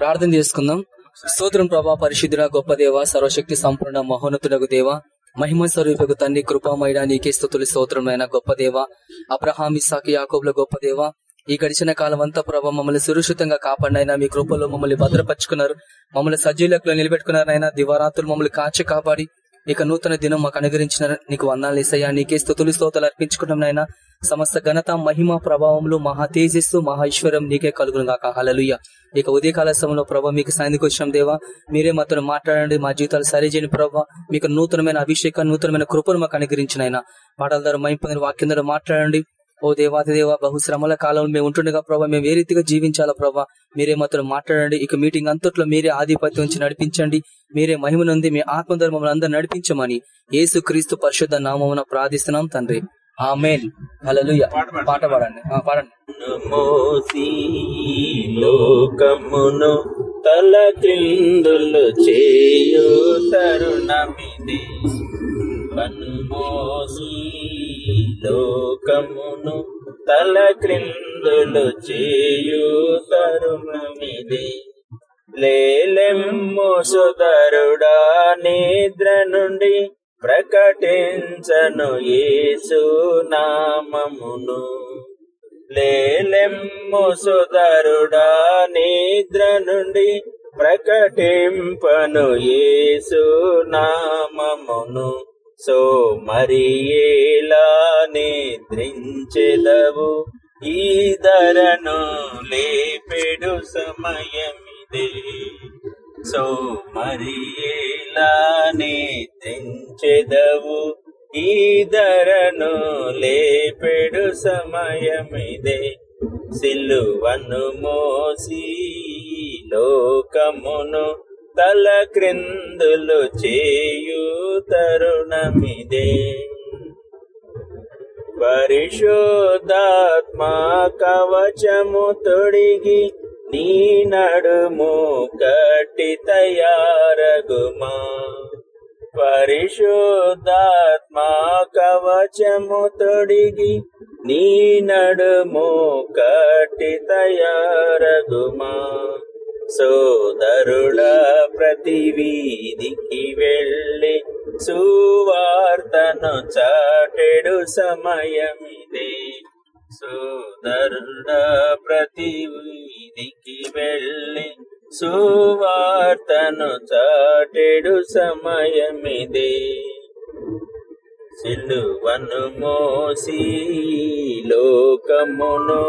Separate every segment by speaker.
Speaker 1: ప్రార్థన చేసుకుందాం. స్తోత్రం ప్రభా పరిశుద్ధుడ గొప్ప దేవ సర్వశక్తి సంపూర్ణ మహోన్నతుడకు దేవ మహిమ స్వరూపకు తండ్రి కృపామయడా నీకే స్థుతులు స్తోత్రమైన గొప్ప దేవ అబ్రహామి సాకి యాకోబుల గొప్ప దేవ ఈ గడిచిన కాలం అంతా ప్రభా మమ్మల్ని సురక్షితంగా కాపాడినైనా మీ కృపలో మమ్మల్ని భద్రపరుచుకున్నారు. మమ్మల్ని సజీలకులో నిలబెట్టుకున్నారైనా దివారాత్రులు మమ్మల్ని కాచి కాపాడి ఇక నూతన దినం మాకు అనుగరించిన నీకు వందాలు ఇసయ్యా నీకే స్థుతులు స్తోతలు అర్పించుకున్నాం నాయన. సమస్త ఘనత మహిమ ప్రభావంలో మహా తేజస్సు మహేశ్వరం నీకే కలుగును గాక. హలలుయ్య ఇక ఉదయకాల సమయంలో ప్రభావ మీకు సాయంత్రం వచ్చాం దేవా. మీరే మాతో మాట్లాడండి మా జీవితాలు సరిచేయని ప్రభావ మీకు నూతనమైన అభిషేకం నూతనమైన కృపను మాకు అనుగ్రహించిన పాటల ద్వారా మైంపొందిన వాక్యం ద్వారా మాట్లాడండి. ఓ దేవాది దేవ బహుశ్రమల కాలంలో మేము ఉంటుండగా ప్రభావ మేము ఏ రీతిగా జీవించాలా ప్రభావ మీరే మాత్రం మాట్లాడండి. ఇక మీటింగ్ అంతట్లో మీరే ఆధిపత్యం నుంచి నడిపించండి. మీరే మహిమనుంది మీ ఆత్మధర్మం అందరూ నడిపించమని యేసు క్రీస్తు పరిశుద్ధ నామమున ప్రార్థిస్తున్నాం తండ్రి. ఆమెన్. హల్లెలూయా. పాట పాడండి. ఆ, పాడండి.
Speaker 2: మోసి లోకమును తల క్రిందులు చేయు తరుణమిది. మోసి లోకమును తల క్రిందులు చేయు తరుణమిది. లేలెమ్ము సుదరుడా నిద్ర నుండి ప్రకటించను యేసు నామమును. లేలెమ్ము సుదరుడా నిద్ర నుండి ప్రకటింపను యేసు నామమును. సో మరియేలా నిద్రించెదవు. ఈ ధరను లేపెడు సమయమిదే. సో మరియేలా నిద్రించెదవు. ఈ ధరను లేపెడు సమయమిదే. సిల్లువను మోసి లోకమును తల క్రిందులు చేయు తరుణమిదే. పరిశోధాత్మా కవచము తొడిగి నీ నడుము కట్టి తయారగుమా. పరిశోధాత్మా కవచము తొడిగి నీ నడుము కట్టి తయారగుమా. సోదరుడ ప్రతి వీధికి వెళ్ళి సువార్తను చాటెడు సమయమిదే. సోదరుడ ప్రతి వీధికి వెళ్ళి సువార్తను చాటెడు సమయమిదే. సిలువను మోసి లోకమును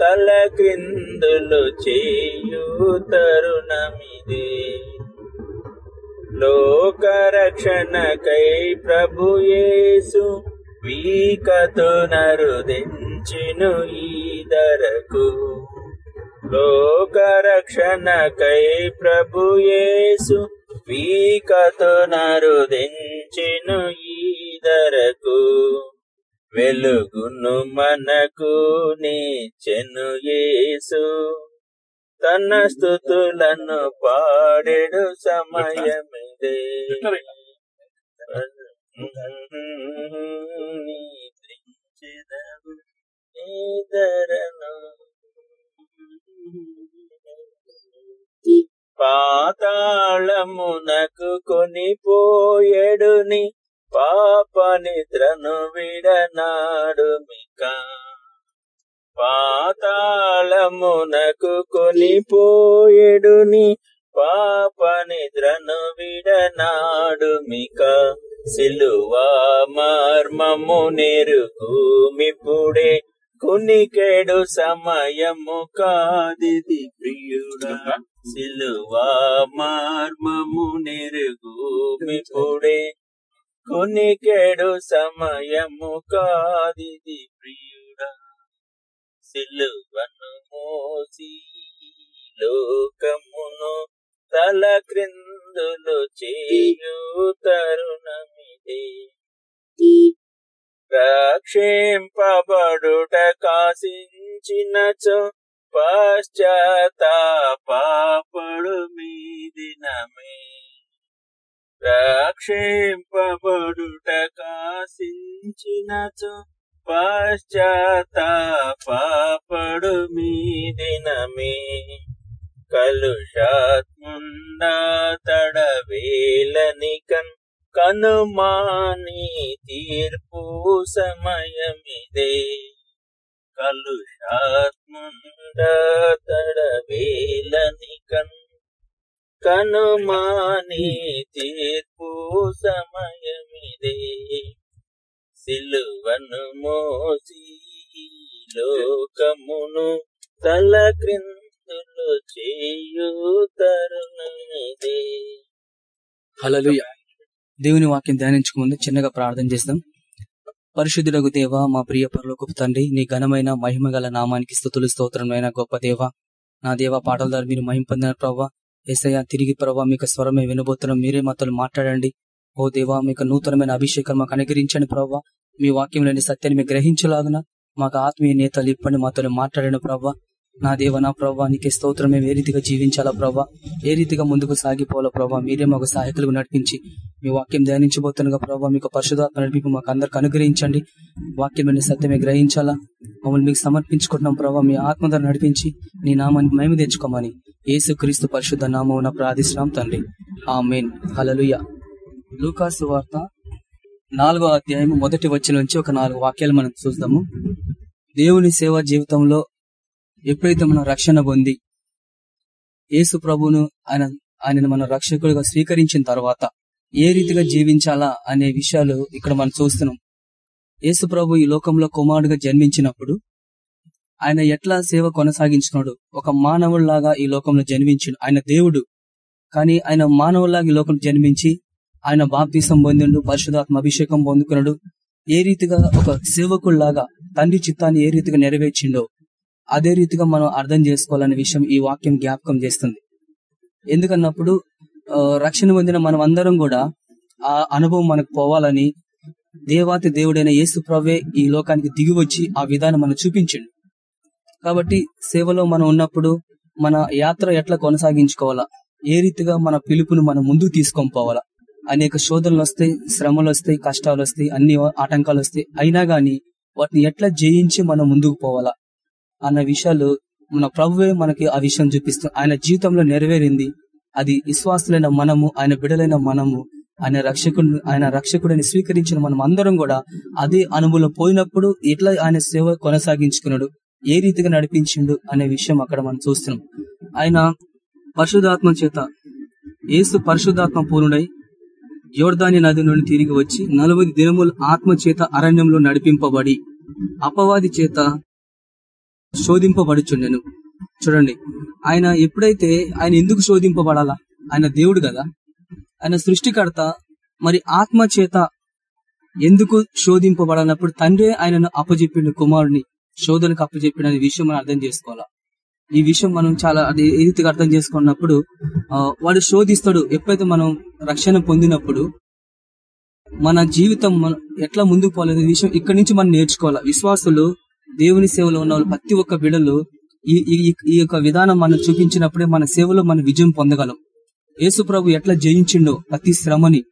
Speaker 2: తల క్రిందులు చేయు తరుణమిదే లోకరక్షణకై ప్రభుయేసు వీకతో నరుదించిను ఈ ధరకు. లోకరక్షణకై ప్రభుయేసు వీకతో నరుదించిను ఈ ధరకు వెలుగును మనకు నీచెను యేసు. తన స్థుతులను పాడెడు సమయమిదే. నిద్రించెదవు పాతాళమునకు కొనిపోయెడుని పాప నిద్రను విడనాడు మిక. పాతాళమునకు కొనిపోయెడుని పాప నిద్రను విడనాడు మిక. సిలువా మర్మము నెరుగుమిపుడే కునికెడు సమయము కాదిది ప్రియుడా. సిలువా? మార్మము నెరుగుమిపుడే కొనికేడు సమయము కాదిది ప్రియుడా. సిలువను మోసి లోకమును తల క్రిందులు చేయు తరుణమిదే. రక్షింపబడుట కాసించినచో పశ్చాత్తాపడు మీ దినమే రక్షింపబడుట కాసించినచు పశ్చాత్తాపడు మీ దినమే. కలుషాత్ముండా తడవేలనికన్ కనుమాని తీర్పు సమయమిదే. కలుషాత్ముండా తడవేలనికన్ కనుమాని తీర్పు సమయమిదే. సిలువను మోసి లోకమును తల క్రిందులు చేయు తరుణమిదే
Speaker 1: దేవుని వాక్యం ధ్యానించక ముందు చిన్నగా ప్రార్థన చేస్తాం. పరిశుద్ధులకు దేవ మా ప్రియ పరలోకపు తండ్రి నీ ఘనమైన మహిమ గల నామానికి స్థుతులు స్తోత్రమైన గొప్ప దేవ నా దేవ పాటల ద్వారా మీరు మహిమ పొందిన ప్రవ్వ. ఏసయ్య తిరిగి ప్రభావ మీకు స్వరమే వినబోతున్నాం. మీరే మాతో మాట్లాడండి. ఓ దేవా మీకు నూతనమైన అభిషేకం మాకు అనుగ్రహించండి ప్రవ్వ మీ వాక్యంలోని సత్యాన్ని మీకు గ్రహించలాగున మాకు ఆత్మీయ నేతలు ఇప్పటి మాతో మాట్లాడిన ప్రభావ నా దేవ నా ప్రవ్వ నీకే స్తోత్రమే. ఏ రీతిగా జీవించాలా ప్రభా? ఏ రీతిగా ముందుకు సాగిపోవాలా ప్రభావ మీరే మాకు సహాయకులుగా నడిపించి మీ వాక్యం ధ్యానించబోతుండగా ప్రభావ మీకు పరిశుధాత్మ నడిపి మాకు అందరికి అనుగ్రహించండి. వాక్యం సత్యమే గ్రహించాలా? మమ్మల్ని మీకు సమర్పించుకుంటున్నాం ప్రభావ మీ ఆత్మధర నడిపించి నీ నామాన్ని మేము తెచ్చుకోమని యేసు క్రీస్తు పరిశుద్ధ నామం ప్రార్థిస్తున్నాం తండ్రి. ఆ మెయిన్ హలలుయ లూకాసు వార్త నాలుగో అధ్యాయం మొదటి వచ్చి నుంచి ఒక నాలుగు వాక్యాలు మనం చూద్దాము. దేవుని సేవా జీవితంలో ఎప్పుడైతే మనం రక్షణ పొంది యేసు ప్రభును ఆయన ఆయనను మన రక్షకుడిగా స్వీకరించిన తర్వాత ఏ రీతిగా జీవించాలా అనే విషయాలు ఇక్కడ మనం చూస్తున్నాం. యేసు ప్రభు ఈ లోకంలో కుమారుడుగా జన్మించినప్పుడు ఆయన ఎట్లా సేవ కొనసాగించుకున్నాడు ఒక మానవుల్లాగా ఈ లోకంలో జన్మించాడు ఆయన దేవుడు. కానీ ఆయన మానవుల్లాగా ఈ లోకంలో జన్మించి ఆయన బాప్తీసం పొందిండు పరిశుధాత్మ అభిషేకం పొందుకున్నాడు. ఏ రీతిగా ఒక సేవకుల్లాగా తండ్రి చిత్తాన్ని ఏ రీతిగా నెరవేర్చిండో అదే రీతిగా మనం అర్థం చేసుకోవాలనే విషయం ఈ వాక్యం జ్ఞాపకం చేస్తుంది. ఎందుకన్నప్పుడు రక్షణ పొందిన మనం అందరం కూడా ఆ అనుభవం మనకు పోవాలని దేవాతి దేవుడైన యేసు ప్రవ్వే ఈ లోకానికి దిగి వచ్చి ఆ విధానం మనం చూపించండి. కాబట్టి సేవలో మనం ఉన్నప్పుడు మన యాత్ర ఎట్లా కొనసాగించుకోవాలా? ఏ రీతిగా మన పిలుపును మనం ముందుకు తీసుకొని పోవాలా? అనేక శోధనలు వస్తాయి శ్రమలు వస్తాయి కష్టాలు వస్తాయి అన్ని ఆటంకాలు వస్తాయి. అయినా గాని వాటిని ఎట్లా జయించి మనం ముందుకు పోవాలా? అన్న విషయాలు మన ప్రభువే మనకి ఆ విషయం చూపిస్తుంది ఆయన జీవితంలో నెరవేరింది. అది విశ్వాసులైన మనము ఆయన బిడలైన మనము ఆయన రక్షకుడు ఆయన రక్షకుడిని స్వీకరించిన మనం అందరం కూడా అదే అనుభవం పోయినప్పుడు ఎట్లా ఆయన సేవ కొనసాగించుకున్నాడు ఏ రీతిగా నడిపించిండు అనే విషయం అక్కడ మనం చూస్తున్నాం. ఆయన పరిశుధాత్మ చేత ఏసు పరిశుధాత్మ పూర్ణుడై యోర్ధాని నది నుండి తిరిగి వచ్చి నలభై దినములు ఆత్మ చేత అరణ్యంలో నడిపింపబడి అపవాది చేత శోధింపబడుచుండెను. చూడండి ఆయన ఎప్పుడైతే ఆయన ఎందుకు శోధింపబడాలా? ఆయన దేవుడు కదా. ఆయన సృష్టికర్త మరి ఆత్మ చేత ఎందుకు శోధింపబడనప్పుడు తండ్రి ఆయనను అప్పజెప్పిండు కుమారుని శోధనకు అప్పజెప్పిన అనే విషయం మనం అర్థం చేసుకోవాలా? ఈ విషయం మనం చాలా అది ఏ రీతిగా అర్థం చేసుకున్నప్పుడు వాడు శోధిస్తాడు. ఎప్పుడైతే మనం రక్షణ పొందినప్పుడు మన జీవితం ఎట్లా ముందుకు పోలేదు విషయం ఇక్కడి నుంచి మనం నేర్చుకోవాలి? విశ్వాసులు దేవుని సేవలో ఉన్న వాళ్ళు ప్రతి ఒక్క బిడలు ఈ ఈ- ఈ యొక్క విధానం మనం చూపించినప్పుడే మన సేవలో మన విజయం పొందగలం. యేసు ప్రభు ఎట్లా జయించిండో ప్రతి శ్రమని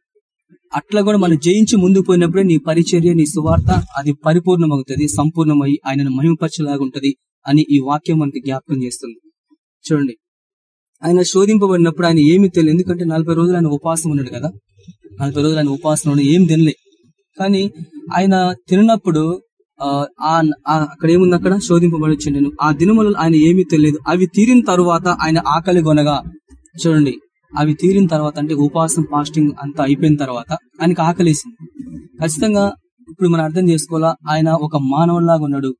Speaker 1: అట్లా కూడా మనం జయించి ముందుకు పోయినప్పుడే నీ పరిచర్య నీ సువార్త అది పరిపూర్ణమవుతుంది సంపూర్ణమై ఆయనను మహిమపరచలాగుంటది అని ఈ వాక్యం మనకి జ్ఞాపకం చేస్తుంది. చూడండి. ఆయన శోధింపబడినప్పుడు ఆయన ఏమి తెలియదు. ఎందుకంటే నలభై రోజులు ఆయన ఉపాసం ఉన్నాడు కదా. నలభై రోజులు ఆయన ఉపాసన ఉన్నాడు ఏం తినలే. కానీ ఆయన తిన్నప్పుడు అక్కడ ఏముంది అక్కడ? శోధింపబడి ఆ దినములు ఆయన ఏమీ తెలియదు అవి తీరిన తరువాత ఆయన ఆకలి కొనగా చూడండి అవి తీరిన తర్వాత అంటే ఉపవాసం ఫాస్టింగ్ అంతా అయిపోయిన తర్వాత ఆయనకి ఆకలేసింది. ఖచ్చితంగా ఇప్పుడు మనం అర్థం చేసుకోవాలా ఆయన ఒక మానవులాగా ఉన్నాడు.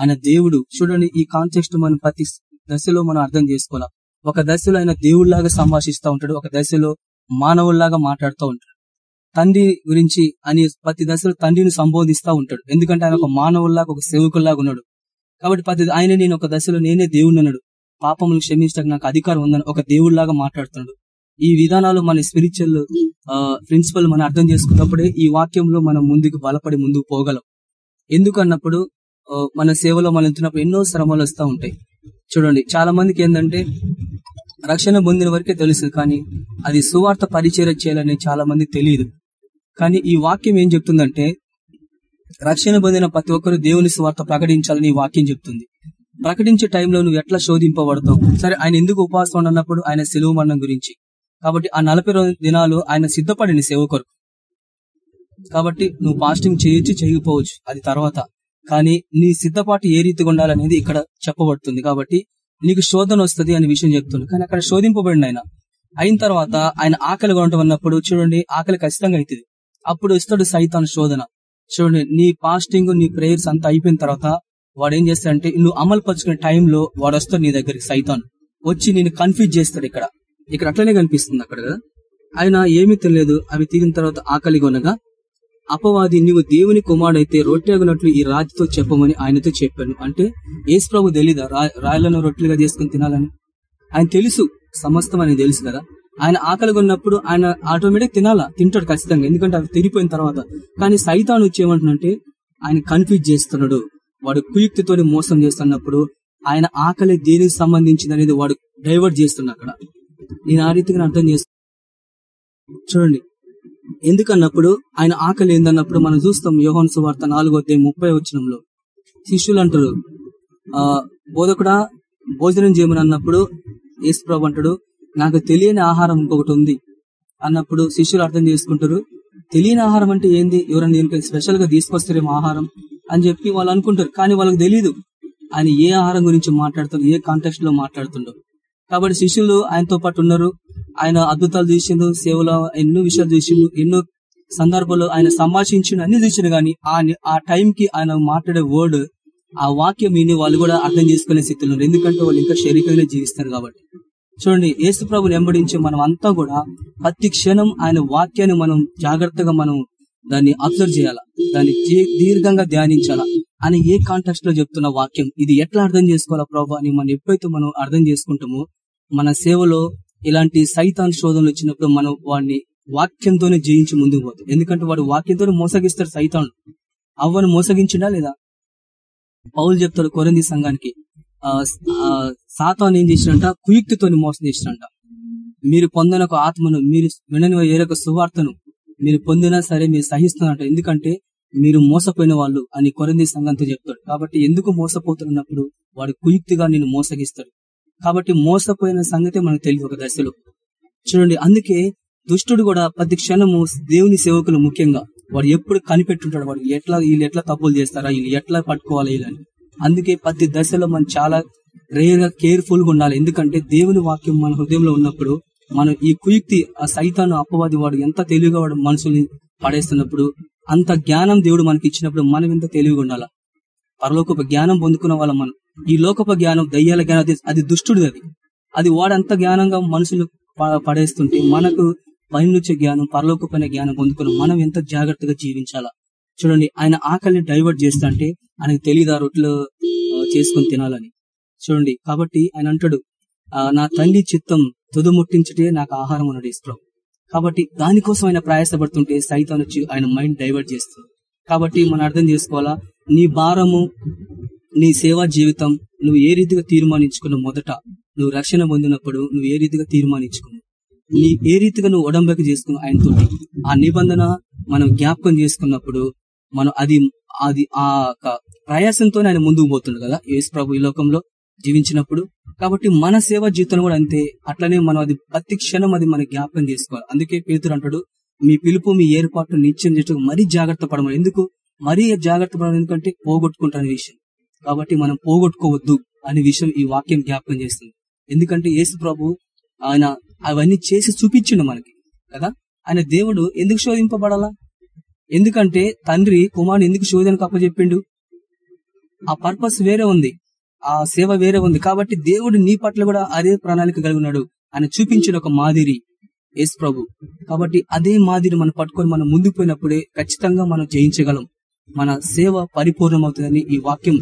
Speaker 1: ఆయన దేవుడు. చూడండి ఈ కాంటెక్స్ట్ మనం ప్రతి దశలో మనం అర్థం చేసుకోవాలా. ఒక దశలో ఆయన దేవుళ్ళాగా సంభాషిస్తూ ఉంటాడు ఒక దశలో మానవుల్లాగా మాట్లాడుతూ ఉంటాడు. తండ్రి గురించి అని ప్రతి దశలో తండ్రిని సంబోధిస్తూ ఉంటాడు. ఎందుకంటే ఆయన ఒక మానవుల్లాగా ఒక సేవకుల్లాగా ఉన్నాడు. కాబట్టి ప్రతి ఆయన నేను ఒక దశలో నేనే దేవుడిని అన్నాడు. పాపములు క్షమించడానికి నాకు అధికారం ఉందని ఒక దేవుడిలాగా మాట్లాడుతున్నాడు. ఈ విధానాలు మన స్పిరిచువల్ ప్రిన్సిపల్ మనం అర్థం చేసుకున్నప్పుడే ఈ వాక్యంలో మనం ముందుకు బలపడి ముందుకు పోగలం. ఎందుకన్నప్పుడు మన సేవలో మనం వెళ్తున్నప్పుడు ఎన్నో శ్రమలు వస్తూ ఉంటాయి. చూడండి చాలా మందికి ఏంటంటే రక్షణ పొందిన వరకే తెలుసు కానీ అది సువార్త పరిచయం చేయాలని చాలా మంది తెలియదు. కానీ ఈ వాక్యం ఏం చెప్తుందంటే రక్షణ పొందిన ప్రతి ఒక్కరు దేవుని సువార్త ప్రకటించాలని ఈ వాక్యం చెప్తుంది. ప్రకటించే టైంలో నువ్వు ఎట్లా శోధింపబడతావు? సరే ఆయన ఎందుకు ఉపవాసం ఉండన్నప్పుడు ఆయన సెలవు మరణం గురించి. కాబట్టి ఆ నలభై దినాలు ఆయన సిద్ధపడిన సేవ కొరకు. కాబట్టి నువ్వు ఫాస్టింగ్ చేయొచ్చు చేయకపోవచ్చు అది తర్వాత. కానీ నీ సిద్ధపాటు ఏ రీతిగా ఉండాలనేది ఇక్కడ చెప్పబడుతుంది. కాబట్టి నీకు శోధన వస్తుంది అనే విషయం చెప్తుంది. కానీ అక్కడ శోధింపబడిన ఆయన. అయిన తర్వాత ఆయన ఆకలి ఉండటం అన్నప్పుడు చూడండి ఆకలి ఖచ్చితంగా అవుతుంది. అప్పుడు ఇస్తాడు సైతాన్ శోధన. చూడండి నీ ఫాస్టింగ్ నీ ప్రేయర్స్ అంతా అయిపోయిన తర్వాత వాడు ఏం చేస్తాడంటే నువ్వు అమలు పరుచుకునే టైంలో వాడు వస్తాడు నీ దగ్గరికి సైతాన్. వచ్చి నేను కన్ఫ్యూజ్ చేస్తాడు ఇక్కడ. ఇక్కడ అట్లనే కనిపిస్తుంది అక్కడ కదా. ఆయన ఏమీ తెలియదు అవి తీరిన తర్వాత ఆకలిగా ఉండగా అపవాది నీవు దేవుని కుమారుడైతే రొట్టెగునట్లు ఈ రాతితో చెప్పమని ఆయనతో చెప్పాను. అంటే ఏసు ప్రభు తెలీదా? రాయలను రొట్టెలుగా చేసుకుని తినాలని? ఆయన తెలుసు సమస్తం అని తెలుసు కదా. ఆయన ఆకలి కొన్నప్పుడు ఆయన ఆటోమేటిక్ తినాలా? తింటాడు ఖచ్చితంగా. ఎందుకంటే అవి తిరిగిపోయిన తర్వాత. కానీ సైతాను వచ్చి ఆయన కన్ఫ్యూజ్ చేస్తున్నాడు. వాడు కుయుక్తితో మోసం చేస్తున్నప్పుడు ఆయన ఆకలి దేనికి సంబంధించింది అనేది వాడు డైవర్ట్ చేస్తున్నాడు అక్కడ. నేను ఆ రీతిగా అర్థం చేస్తాను చూడండి. ఎందుకన్నప్పుడు ఆయన ఆకలి ఏందన్నప్పుడు మనం చూస్తాం యోహన్ సువార్త నాలుగో అధ్యాయం ముప్పై వచ్చినంలో శిష్యులు అంటారు ఆ బోధకుడా భోజనం చేయమని అన్నప్పుడు యేసుప్రభు అంటాడు నాకు తెలియని ఆహారం ఇంకొకటి ఉంది అన్నప్పుడు శిష్యులు అర్థం చేసుకుంటారు. తెలియని ఆహారం అంటే ఏంది? ఎవరైనా దీనికి స్పెషల్గా తీసుకొస్తారేమో ఆహారం అని చెప్పి వాళ్ళు అనుకుంటారు. కానీ వాళ్ళకి తెలియదు ఆయన ఏ ఆహారం గురించి మాట్లాడుతారు ఏ కాంటెక్స్ట్లో మాట్లాడుతుండో. కాబట్టి శిష్యులు ఆయనతో పాటు ఉన్నారు. ఆయన అద్భుతాలు చూసిండు సేవలో ఎన్నో విషయాలు చూసిండు ఎన్నో సందర్భాల్లో ఆయన సంభాషించిండు అన్ని చూసిండు. కానీ ఆ ఆ టైం కి ఆయన మాట్లాడే వర్డ్ ఆ వాక్యం విని వాళ్ళు కూడా అర్థం చేసుకునే స్థితిలో ఎందుకంటే వాళ్ళు ఇంకా శరీరంగా జీవిస్తారు కాబట్టి. చూడండి యేసు ప్రభుని వెంబడించి మనం అంతా కూడా ప్రతి క్షణం ఆయన వాక్యాన్ని మనం జాగ్రత్తగా మనం దాన్ని అబ్జర్వ్ చేయాలా. దాన్ని దీర్ఘంగా ధ్యానించాలా. అని ఏ కాంటెక్స్ట్లో చెప్తున్న వాక్యం ఇది ఎట్లా అర్థం చేసుకోవాలా ప్రభా అని మనం ఎప్పుడైతే మనం అర్థం చేసుకుంటామో మన సేవలో ఇలాంటి సైతాన్ శోధనలు వచ్చినప్పుడు మనం వాడిని వాక్యంతోనే జయించి ముందుకు పోతాం. ఎందుకంటే వాడు వాక్యంతోనే మోసగిస్తాడు సైతాన్ అవ్వను మోసగించిండా లేదా? పౌలు చెప్తాడు కొరంది సంఘానికి సాతాన్ ఏం చేసినంట కుయుక్తితోని మోసం చేసినంట మీరు పొందిన ఒక ఆత్మను మీరు వినని ఏరొక సువార్తను మీరు పొందినా సరే మీరు సహిస్తున్నారంట ఎందుకంటే మీరు మోసపోయిన వాళ్ళు అని కొరంది సంఘంతో చెప్తాడు. కాబట్టి ఎందుకు మోసపోతున్నప్పుడు వాడు కుయుక్తిగా నేను మోసగిస్తాడు? కాబట్టి మోసపోయిన సంగతే మనకు తెలియదు ఒక దశలో. చూడండి అందుకే దుష్టుడు కూడా ప్రతి క్షణము దేవుని సేవకులు ముఖ్యంగా వాడు ఎప్పుడు కనిపెట్టుంటాడు వాడు. ఎట్లా వీళ్ళు ఎట్లా తప్పులు చేస్తారా? వీళ్ళు ఎట్లా పట్టుకోవాలి వీళ్ళని? అందుకే ప్రతి దశలో మనం చాలా రేర్గా కేర్ఫుల్గా ఉండాలి. ఎందుకంటే దేవుని వాక్యం మన హృదయంలో ఉన్నప్పుడు మనం ఈ కుయుక్తి ఆ సైతాను అపవాది వాడు ఎంత తెలివిగా వాడు మనుషుల్ని పడేస్తున్నప్పుడు అంత జ్ఞానం దేవుడు మనకి ఇచ్చినప్పుడు మనం ఎంత తెలివిగా ఉండాలా? పరలోకపు జ్ఞానం పొందుకున్న వాళ్ళం మనం. ఈ లోకపు జ్ఞానం దయ్యాల జ్ఞానం అది- దుష్టుడు అది. అది వాడంత జ్ఞానంగా మనుషులు పడేస్తుంటే మనకు పైనుంచే జ్ఞానం పరలోకపైన జ్ఞానం పొందుకున్న మనం ఎంత జాగ్రత్తగా జీవించాలా? చూడండి ఆయన ఆకలిని డైవర్ట్ చేస్తా అంటే ఆయనకు తెలియదు రొట్టెలు ఆ, చేసుకొని తినాలని. చూడండి కాబట్టి ఆయన అంటాడు ఆ, నా తండ్రి చిత్తం తుదుముట్టించటే నాకు ఆహారం అన్నాడు ఇష్టం. కాబట్టి దానికోసం ఆయన ప్రయాసపడుతుంటే సైతం వచ్చి ఆయన మైండ్ డైవర్ట్ చేస్తుంది. కాబట్టి మనం అర్థం చేసుకోవాలా నీ భారము నీ సేవా జీవితం నువ్వు ఏ రీతిగా తీర్మానించుకున్న మొదట? నువ్వు రక్షణ పొందినప్పుడు నువ్వు ఏ రీతిగా తీర్మానించుకున్నావు? నీ ఏ రీతిగా నువ్వు ఉడంబక చేసుకున్నావు ఆయనతో ఆ నిబంధన మనం జ్ఞాపకం చేసుకున్నప్పుడు మనం అది అది ఆ యొక్క ప్రయాసంతో ఆయన ముందుకు పోతుండు కదా. యేసు ప్రభు ఈ లోకంలో జీవించినప్పుడు. కాబట్టి మన సేవ జీవితం కూడా అంతే. అట్లనే మనం అది ప్రతి క్షణం అది మన జ్ఞాపకం చేసుకోవాలి. అందుకే పేతురు అంటాడు మీ పిలుపు మీ ఏర్పాటు నిత్యం చేస్తూ మరీ జాగ్రత్త పడమని. ఎందుకు? మరీ జాగ్రత్త పడమని ఎందుకంటే పోగొట్టుకుంటానే విషయం. కాబట్టి మనం పోగొట్టుకోవద్దు అనే విషయం ఈ వాక్యం జ్ఞాపకం చేస్తుంది. ఎందుకంటే యేసు ప్రభు ఆయన అవన్నీ చేసి చూపించిండు మనకి కదా? ఆయన దేవుడు ఎందుకు శోధింపబడాలా? ఎందుకంటే తండ్రి కుమారుడు ఎందుకు శోధనకు అప్పచెప్పిండు? ఆ పర్పస్ వేరే ఉంది. ఆ సేవ వేరే ఉంది. కాబట్టి దేవుడు నీ పట్ల కూడా అదే ప్రణాళిక కలిగి ఉన్నాడు ఆయన చూపించిన ఒక మాదిరి యేసు ప్రభు. కాబట్టి అదే మాదిరి మనం పట్టుకొని మనం ముందుకు పోయినప్పుడే ఖచ్చితంగా మనం జయించగలం. మన సేవ పరిపూర్ణమవుతుందని ఈ వాక్యం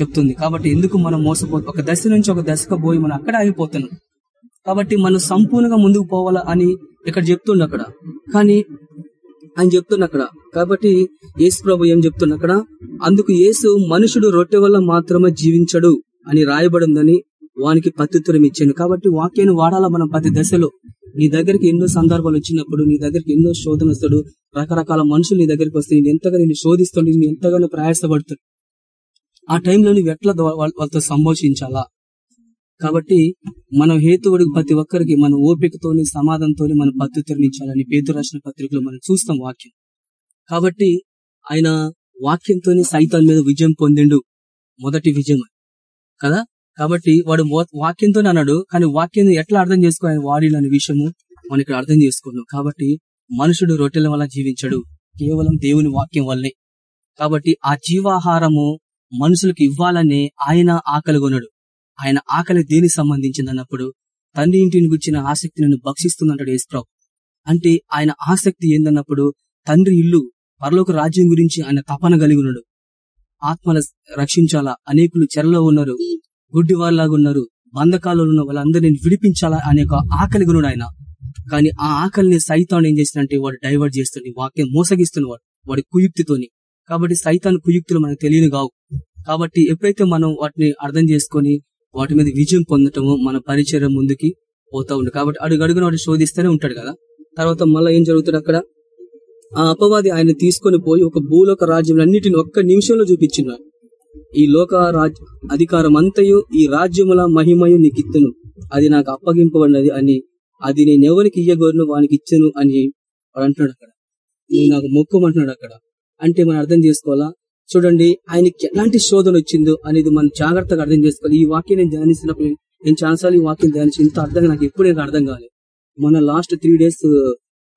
Speaker 1: చెప్తుంది. కాబట్టి ఎందుకు మనం మోసపో ఒక దశ నుంచి ఒక దశకు పోయి మనం అక్కడ ఆగిపోతున్నాం? కాబట్టి మనం సంపూర్ణంగా ముందుకు పోవాలా అని ఇక్కడ చెప్తుండ అక్కడ. కానీ అని చెప్తున్న అక్కడ కాబట్టి యేసు ప్రభు ఏం చెప్తున్న అక్కడ అందుకు యేసు మనుషుడు రొట్టె వల్ల మాత్రమే జీవించడు అని రాయబడిందని వానికి పత్తిత్వం ఇచ్చాను. కాబట్టి వాక్యాన్ని వాడాలా మనం ప్రతి దశలో? నీ దగ్గరికి ఎన్నో సందర్భాలు వచ్చినప్పుడు నీ దగ్గరికి ఎన్నో శోధన వస్తాడు. రకరకాల మనుషులు నీ దగ్గరికి వస్తే నేను ఎంతగా నేను శోధిస్తాడు నేను ఎంతగానో ప్రయాసపడతాడు ఆ టైంలో నువ్వు ఎట్లా వాళ్ళతో సంభాషించాలా? కాబట్టి మనం హేతువుడికి ప్రతి ఒక్కరికి మన ఓపికతోని సమాధానంతోని మన పద్ధతినించాలని పేరు రాసిన పత్రికలో మనం చూస్తాం వాక్యం. కాబట్టి ఆయన వాక్యంతోనే సైతాన్ మీద విజయం పొందిండు. మొదటి విజయం కదా? కాబట్టి వాడు వాక్యంతోనే అన్నాడు కానీ వాక్యం ఎట్లా అర్థం చేసుకో ఆయన వాడిన అనే విషయము మనం ఇక్కడ అర్థం చేసుకున్నాం. కాబట్టి మనుషుడు రొట్టెల వల్ల జీవించడు. కేవలం దేవుని వాక్యం వల్లే కాబట్టి ఆ జీవాహారము మనుషులకు ఇవ్వాలనే ఆయన ఆకలిగొన్నాడు. ఆయన ఆకలి దేనికి సంబంధించిందన్నప్పుడు తండ్రి ఇంటిని గురించిన ఆసక్తి నన్ను భక్షిస్తుందంటాడు యేసుప్రభు. అంటే ఆయన ఆసక్తి ఏందన్నప్పుడు తండ్రి ఇల్లు పరలోక రాజ్యం గురించి ఆయన తపన కలిగి ఉన్నాడు. ఆత్మల రక్షించాలా? అనేకులు చెరలో ఉన్నారు గుడ్డి వాళ్ళలాగా ఉన్నారు బంధకాలలో ఉన్న వాళ్ళందరినీ విడిపించాలా అనే ఒక ఆకలి గురుడు ఆయన. కానీ ఆ ఆకలిని సైతాన్ ఏం చేస్తాడంటే వాడు డైవర్ట్ చేస్తుంది వాక్యం మోసగిస్తున్నవాడు వాడి కుయుక్తితోని. కాబట్టి సైతాన్ కుయుక్తులు మనకు తెలియని కావు. కాబట్టి ఎప్పుడైతే మనం వాటిని అర్థం చేసుకొని వాటి మీద విజయం పొందటము మన పరిచయం ముందుకి పోతా ఉంది కాబట్టి అడుగడుగున వాడు శోధిస్తూనే ఉంటాడు కదా. తర్వాత మళ్ళీ ఏం జరుగుతుంది అక్కడ? ఆ అపవాది ఆయన తీసుకొని పోయి ఒక భూలోక రాజ్యం అన్నిటిని ఒక్క నిమిషంలో చూపించినాడు ఈ లోక రాజ్ అధికారం అంతయు ఈ రాజ్యముల మహిమయు నీకిత్తును. అది నాకు అప్పగింపబడినది అని అది నేను ఎవరికి ఇయ్యగోరును వానికి ఇచ్చను అని వాడు అంటున్నాడు అక్కడ. నువ్వు నాకు మొక్కమంటున్నాడు అక్కడ. అంటే మనం అర్థం చేసుకోవాలా? చూడండి ఆయనకి ఎలాంటి శోధన వచ్చిందో అనేది మనం జాగ్రత్తగా అర్థం చేసుకోవాలి. ఈ వాక్యం నేను ధ్యానిస్తున్నప్పుడు నేను చాలాసార్లు ఈ వాక్యం ధ్యానించి ఇంత అర్థంగా నాకు ఎప్పుడు నాకు అర్థం కాలేదు. మన లాస్ట్ త్రీ డేస్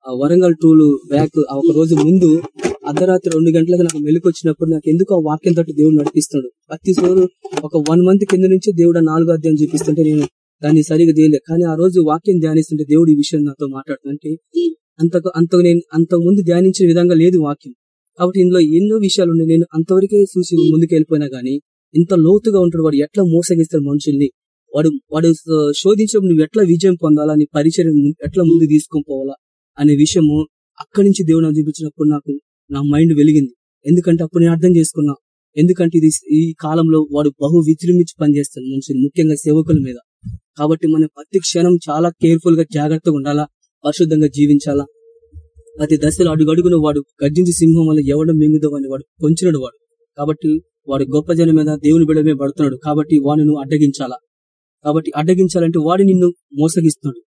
Speaker 1: వరంగల్ టూలు బ్యాక్ ఒక రోజు ముందు అర్ధరాత్రి రెండు గంటలకు నాకు మెలకు వచ్చినప్పుడు నాకు ఎందుకు ఆ వాక్యం తోటి దేవుడు నడిపిస్తాడు ప్రతి రోజు ఒక వన్ మంత్ కింద నుంచి దేవుడు నాలుగో అధ్యాయం చూపిస్తుంటే నేను దాన్ని సరిగా చేయలేదు కానీ ఆ రోజు వాక్యం ధ్యానిస్తుంటే దేవుడు ఈ విషయం నాతో మాట్లాడుతుంటే అంతకు అంతకు నేను అంతకు ముందు ధ్యానించిన విధంగా లేదు వాక్యం. కాబట్టి ఇందులో ఎన్నో విషయాలు ఉన్నాయి. నేను అంతవరకే చూసి ముందుకు వెళ్ళిపోయినా గానీ ఇంత లోతుగా ఉంటాడు. వాడు ఎట్లా మోసగిస్తాడు మనుషుల్ని? వాడు వాడు స- నువ్వు ఎట్లా విజయం పొందాలా? నీ పరిచయం ఎట్లా ముందు తీసుకొని పోవాలా? అనే విషయము అక్కడి నుంచి దేవుడు చూపించినప్పుడు నాకు నా మైండ్ వెలిగింది. ఎందుకంటే అప్పుడు నేను అర్థం చేసుకున్నా. ఎందుకంటే ఇది ఈ కాలంలో వాడు బహు విజృంభించి పనిచేస్తాడు మనుషులు ముఖ్యంగా సేవకుల మీద. కాబట్టి మనం ప్రతి క్షణం చాలా కేర్ఫుల్గా జాగ్రత్తగా ఉండాలా? పరిశుద్ధంగా జీవించాలా? ప్రతి దశలో అడుగడుగున వాడు గర్జించి సింహం వల్ల ఎవడం మింగుదో అని వాడు కొంచినడు వాడు. కాబట్టి వాడు గొప్ప జనం మీద దేవుని బిడమే పడుతున్నాడు. కాబట్టి వాడిని నువ్వు అడ్డగించాలా? కాబట్టి అడ్డగించాలంటే వాడు నిన్ను మోసగిస్తున్నాడు.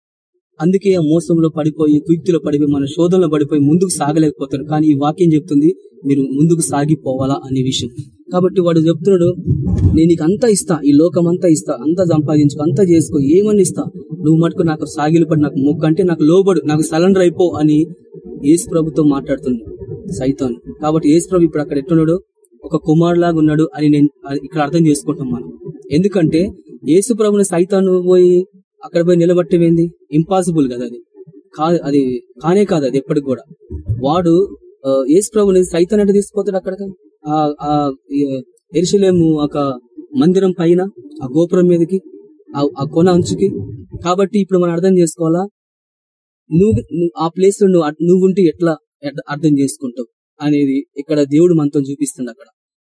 Speaker 1: అందుకే ఆ మోసంలో పడిపోయి కుయుక్తిలో పడిపోయి మన శోధనలో పడిపోయి ముందుకు సాగలేకపోతాడు. కానీ ఈ వాక్యం చెప్తుంది మీరు ముందుకు సాగిపోవాలా అనే విషయం. కాబట్టి వాడు చెప్తున్నాడు నేను నీకు అంతా ఇస్తా. ఈ లోకం అంతా ఇస్తా. అంతా సంపాదించుకో అంతా చేసుకో. ఏమని ఇస్తా. నువ్వు మటుకు నాకు సాగిలపడి నాకు మొక్క అంటే నాకు లోబడు నాకు సలెండర్ అయిపో అని యేసు ప్రభుతో మాట్లాడుతుంది సైతాన్. కాబట్టి యేసు ప్రభు ఇప్పుడు అక్కడ ఎట్టున్నాడు ఒక కుమారులాగా ఉన్నాడు అని నేను ఇక్కడ అర్థం చేసుకుంటాం మనం. ఎందుకంటే యేసు ప్రభుని సైతాను పోయి అక్కడ పోయి నిలబట్టమేంది ఇంపాసిబుల్ కదా అది. కాదు అది కానే కాదు అది ఎప్పటికి కూడా. వాడు యేసు ప్రభుని సైతాన్ అంటే తీసుకుపోతాడు అక్కడ ఎరుసలేము ఒక మందిరం పైన ఆ గోపురం మీదకి ఆ- ఆ కొన అంచుకి. కాబట్టి ఇప్పుడు మనం అర్థం చేసుకోవాలా? నువ్వు ఆ ప్లేస్లో నువ్వు అట్- నువ్వు ఉంటే ఎట్లా అర్థం చేసుకుంటావు అనేది ఇక్కడ దేవుడు మనతో చూపిస్తుంది అక్కడ.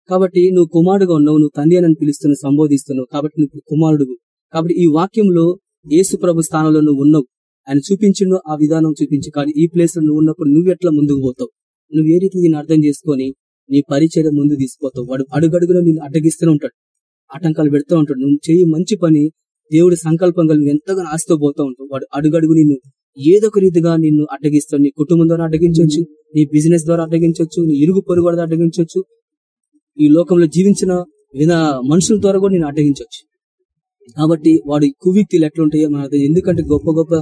Speaker 1: కాబట్టి నువ్వు కుమారుడుగా ఉన్నావు నువ్వు తండ్రి అని పిలుస్తున్నావు సంబోధిస్తున్నావు కాబట్టి నువ్వు కుమారుడు కాబట్టి ఈ వాక్యంలో యేసు ప్రభు స్థానంలో నువ్వు ఉన్నావు. ఆయన చూపించిండు ఆ విధానం చూపించి. కానీ ఈ ప్లేస్లో నువ్వు ఉన్నప్పుడు నువ్వు ఎట్లా ముందుకు పోతావు? నువ్వు ఏ రీతి దీన్ని అర్థం చేసుకొని నీ పరిచయం ముందు తీసుకుపోతావు? వాడు అడుగడుగులో నిన్ను అడ్డగిస్తూనే ఉంటాడు. ఆటంకాలు పెడుతూ ఉంటాడు. నువ్వు చేయి మంచి పని దేవుడి సంకల్పం కలిగి ఎంతగానో ఆశతో పోతూ ఉంటావు. వాడు అడుగడుగు నిన్ను ఏదో ఒక రీతిగా నిన్ను అడ్డగిస్తాడు నీ కుటుంబం ద్వారా అడ్డగించవచ్చు నీ బిజినెస్ ద్వారా అడ్డగించవచ్చు నీ ఇరుగు పొరుగు ద్వారా అడ్డగించవచ్చు ఈ లోకంలో జీవించిన విన మనుషుల ద్వారా కూడా నేను అడ్డగించవచ్చు. కాబట్టి వాడి కువిక్తులు ఎట్లుంటాయో మన ఎందుకంటే గొప్ప గొప్ప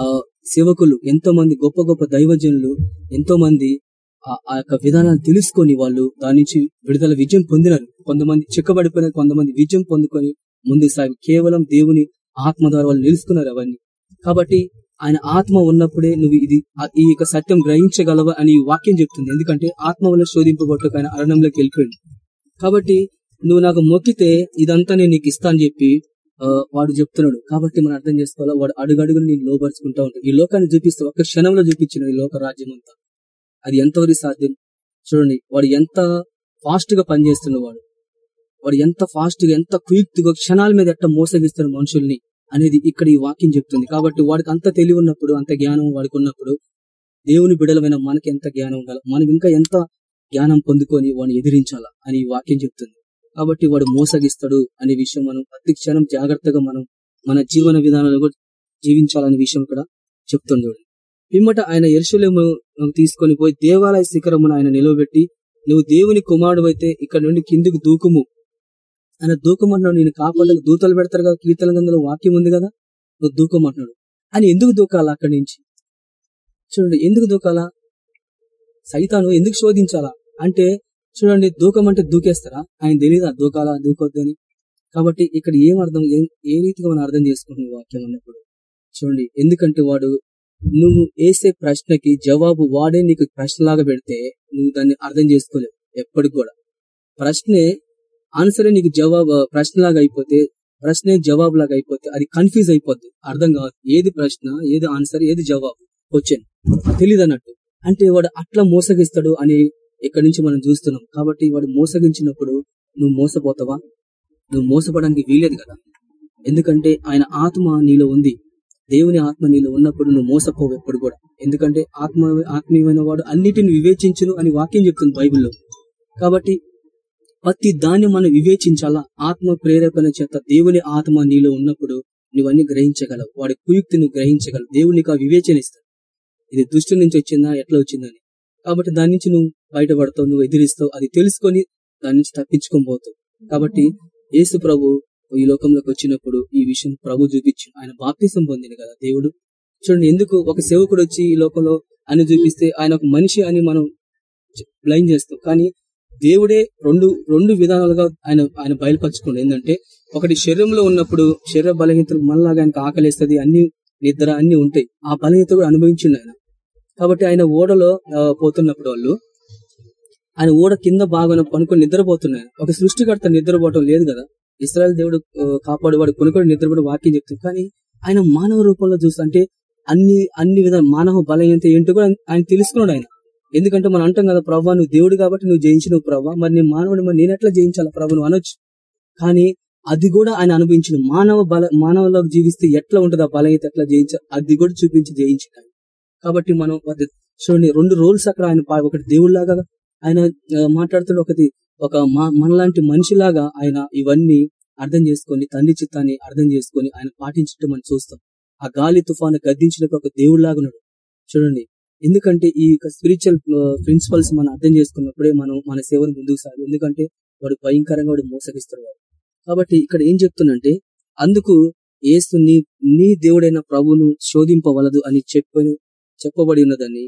Speaker 1: ఆ సేవకులు ఎంతో మంది గొప్ప గొప్ప దైవజనులు ఎంతో మంది ఆ- ఆ యొక్క విధానాలు తెలుసుకొని వాళ్ళు దాని నుంచి విడుదల విజయం పొందినారు. కొంతమంది చిక్కబడిపోయిన కొంతమంది విజయం పొందుకొని ముందు సాగి కేవలం దేవుని ఆత్మ ద్వారా వాళ్ళు నిలుచుకున్నారు అవన్నీ. కాబట్టి ఆయన ఆత్మ ఉన్నప్పుడే నువ్వు ఇది ఈ యొక్క సత్యం గ్రహించగలవా అని ఈ వాక్యం చెప్తుంది. ఎందుకంటే ఆత్మ వల్ల శోధింపబట్టుకు ఆయన అరణంలోకి వెళ్ళిపోయింది కాబట్టి నువ్వు నాకు మొక్కితే ఇదంతా నేను నీకు ఇస్తా అని చెప్పి వాడు చెప్తున్నాడు. కాబట్టి మనం అర్థం చేసుకోవాలా? వాడు అడుగడుగు నేను లోపరుచుకుంటా ఉంటాడు. ఈ లోకాన్ని చూపిస్తే ఒక్క క్షణంలో చూపించిన ఈ లోక రాజ్యం అంతా అది ఎంతవరకు సాధ్యం? చూడండి వాడు ఎంత ఫాస్ట్గా పనిచేస్తున్న వాడు. వాడు ఎంత ఫాస్ట్గా ఎంత క్విక్గా క్షణాల మీద ఎట్ట మోసగిస్తున్న మనుషుల్ని అనేది ఇక్కడ ఈ వాక్యం చెప్తుంది. కాబట్టి వాడికి అంత తెలివి ఉన్నప్పుడు అంత జ్ఞానం వాడికి ఉన్నప్పుడు దేవుని బిడలమైన మనకి ఎంత జ్ఞానం ఉండాలి? మనం ఇంకా ఎంత జ్ఞానం పొందుకొని వాడిని ఎదిరించాలా అని ఈ వాక్యం చెప్తుంది. కాబట్టి వాడు మోసగిస్తాడు అనే విషయం మనం ప్రతి క్షణం జాగ్రత్తగా మనం మన జీవన విధానాలు కూడా జీవించాలనే విషయం ఇక్కడ చెప్తుంది పిమ్మట ఆయన ఎరుసలేము తీసుకొని పోయి దేవాలయ శిఖరమును ఆయన నిలవబెట్టి నువ్వు దేవుని కుమారుడు అయితే ఇక్కడ నుండి కిందికి దూకుము. ఆయన దూకమంటున్నాడు. నేను కాపాడకు దూతలు పెడతారు కదా కీర్తన గంధంలో వాక్యం ఉంది కదా నువ్వు దూకమంటున్నాడు. ఆయన ఎందుకు దూకాలా అక్కడి నుంచి? చూడండి ఎందుకు దూకాలా? సైతాను ఎందుకు శోధించాలా? అంటే చూడండి దూకం అంటే దూకేస్తారా? ఆయన తెలియదా దూకాలా దూకొద్దు అని. కాబట్టి ఇక్కడ ఏం అర్థం ఏ- రీతిగా మనం అర్థం చేసుకుంటున్న వాక్యం అన్నప్పుడు? చూడండి ఎందుకంటే వాడు నువ్వు వేసే ప్రశ్నకి జవాబు వాడే నీకు ప్రశ్నలాగా పెడితే నువ్వు దాన్ని అర్థం చేసుకోలేవు ఎప్పటికి కూడా. ప్రశ్నే ఆన్సరే నీకు జవాబు ప్రశ్నలాగా అయిపోతే ప్రశ్నే జవాబు లాగా అయిపోతే అది కన్ఫ్యూజ్ అయిపోద్ది. అర్థం కాదు ఏది ప్రశ్న ఏది ఆన్సర్ ఏది జవాబు? క్వశ్చన్ తెలియదు అన్నట్టు అంటే వాడు అట్లా మోసగిస్తాడు అని ఇక్కడ నుంచి మనం చూస్తున్నాం. కాబట్టి వాడు మోసగించినప్పుడు నువ్వు మోసపోతావా? నువ్వు మోసపడానికి వీలేదు కదా. ఎందుకంటే ఆయన ఆత్మ నీలో ఉంది. దేవుని ఆత్మ నీలో ఉన్నప్పుడు నువ్వు మోసపోవు ఎప్పుడు కూడా. ఎందుకంటే ఆత్మ ఆత్మీయమైన వాడు అన్నిటిని వివేచించును అని వాక్యం చెప్తుంది బైబిల్లో. కాబట్టి ప్రతి దాన్ని మనం వివేచించాలా? ఆత్మ ప్రేరేపణ చేత దేవుని ఆత్మ నీలో ఉన్నప్పుడు నువ్వన్నీ గ్రహించగలవు. వాడి కుయుక్తి నువ్వు గ్రహించగలవు. దేవుడు నీకు ఆ వివేచన ఇస్తాడు. ఇది దృష్టి నుంచి వచ్చిందా ఎట్లా వచ్చిందని. కాబట్టి దాని నుంచి నువ్వు బయటపడతావు నువ్వు ఎదిరిస్తావు. అది తెలుసుకొని దాని నుంచి తప్పించుకోబోతావు కాబట్టి యేసు ప్రభు ఈ లోకంలోకి వచ్చినప్పుడు ఈ విషయం ప్రభు చూపించు. ఆయన బాప్తిసం పొందింది కదా దేవుడు. చూడండి ఎందుకు ఒక సేవకుడు వచ్చి ఈ లోకంలో అని చూపిస్తే ఆయన ఒక మనిషి అని మనం బ్లైండ్ చేస్తాం. కానీ దేవుడే రెండు రెండు విధానాలుగా ఆయన ఆయన బయలుపరచుకోండి ఏంటంటే ఒకటి శరీరంలో ఉన్నప్పుడు శరీర బలహీనతలు మనలాగా ఆయనకు ఆకలిస్తుంది అన్ని నిద్ర అన్ని ఉంటాయి. ఆ బలహీనత కూడా అనుభవించిండు ఆయన. కాబట్టి ఆయన ఓడలో పోతున్నప్పుడు వాళ్ళు ఆయన ఓడ కింద బాగా పనుకొని నిద్రపోతున్నాయి ఒక సృష్టికర్త నిద్రపోవటం లేదు కదా. ఇస్రాయల్ దేవుడు కాపాడువాడు కొనుక్కొని నిద్రపోవడం వాక్యం చెప్తుంది కానీ ఆయన మానవ రూపంలో చూస్తుంటే అన్ని అన్ని విధాల మానవ బలహీనత ఏంటో కూడా ఆయన తెలుసుకున్నాడు ఆయన. ఎందుకంటే మనం అంటాం కదా ప్రవ్వా నువ్వు దేవుడు కాబట్టి నువ్వు జయించినవు ప్రభా. మరి నేను మానవుడు మరి నేను ఎట్లా జయించాలా ప్రభు? నువ్వు అనొచ్చు. కానీ అది కూడా ఆయన అనుభవించిన మానవ బల మానవులో జీవిస్తే ఎట్లా ఉంటుంది ఆ బలహీనత? ఎట్లా జయించ? అది కూడా చూపించి జయించిన కాబట్టి మనం చూడండి రెండు రోల్స్ అక్కడ ఆయన ఒకటి దేవుళ్ళాగా ఆయన మాట్లాడుతున్న ఒకటి ఒక మనలాంటి మనిషిలాగా ఆయన ఇవన్నీ అర్థం చేసుకొని తండ్రి చిత్తాన్ని అర్థం చేసుకొని ఆయన పాటించడం మనం చూస్తాం. ఆ గాలి తుఫాను గద్దించిన ఒక దేవుళ్ళాగా ఉన్నాడు. చూడండి ఎందుకంటే ఈ స్పిరిచువల్ ప్రిన్సిపల్స్ మనం అర్థం చేసుకున్నప్పుడే మనం మన సేవను ముందుకు సాగు ఎందుకంటే వాడు భయంకరంగా వాడు మోసగిస్తారు వాడు. కాబట్టి ఇక్కడ ఏం చెప్తుందంటే అందుకు ఏసు నీ నీ దేవుడైన ప్రభువును శోధింపవలదు అని చెప్పని చెప్పబడి ఉన్నదని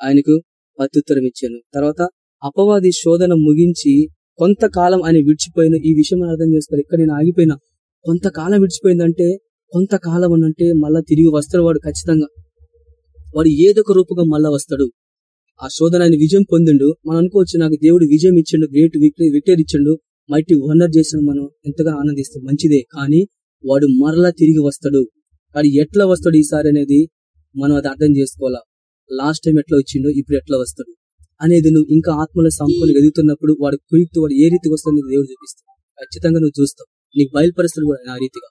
Speaker 1: ఆయనకు ప్రత్యుత్తరం ఇచ్చాను. తర్వాత అపవాది శోధన ముగించి కొంతకాలం ఆయన విడిచిపోయిన ఈ విషయం అర్థం చేస్తారు ఇక్కడ నేను ఆగిపోయినా కొంతకాలం విడిచిపోయిందంటే కొంతకాలం అని అంటే మళ్ళా తిరిగి వస్తారు వాడు ఖచ్చితంగా. వాడు ఏదో ఒక రూపంగా మళ్ళా వస్తాడు. ఆ శోధన ఆయన విజయం పొందిండు. మనం అనుకోవచ్చు నాకు దేవుడు విజయం ఇచ్చిండు గ్రేట్ విక్టరీ విక్టరీ ఇచ్చిండు. మైటి ఓనర్ చేసిన మనం ఎంతగా ఆనందిస్తాం మంచిదే. కానీ వాడు మరలా తిరిగి వస్తాడు. కానీ ఎట్లా వస్తాడు ఈసారి అనేది మనం అది అర్థం చేసుకోవాలా. లాస్ట్ టైం ఎట్లా వచ్చిండో ఇప్పుడు ఎట్లా వస్తాడు అనేది నువ్వు ఇంకా ఆత్మల సంపూర్ణ ఎదుగుతున్నప్పుడు వాడు కుయుక్తి వాడు ఏ రీతికి వస్తాడు నీకు దేవుడు చూపిస్తాడు. ఖచ్చితంగా నువ్వు చూస్తావు. నీకు బయలుపరుస్తాడు కూడా ఆ రీతిగా.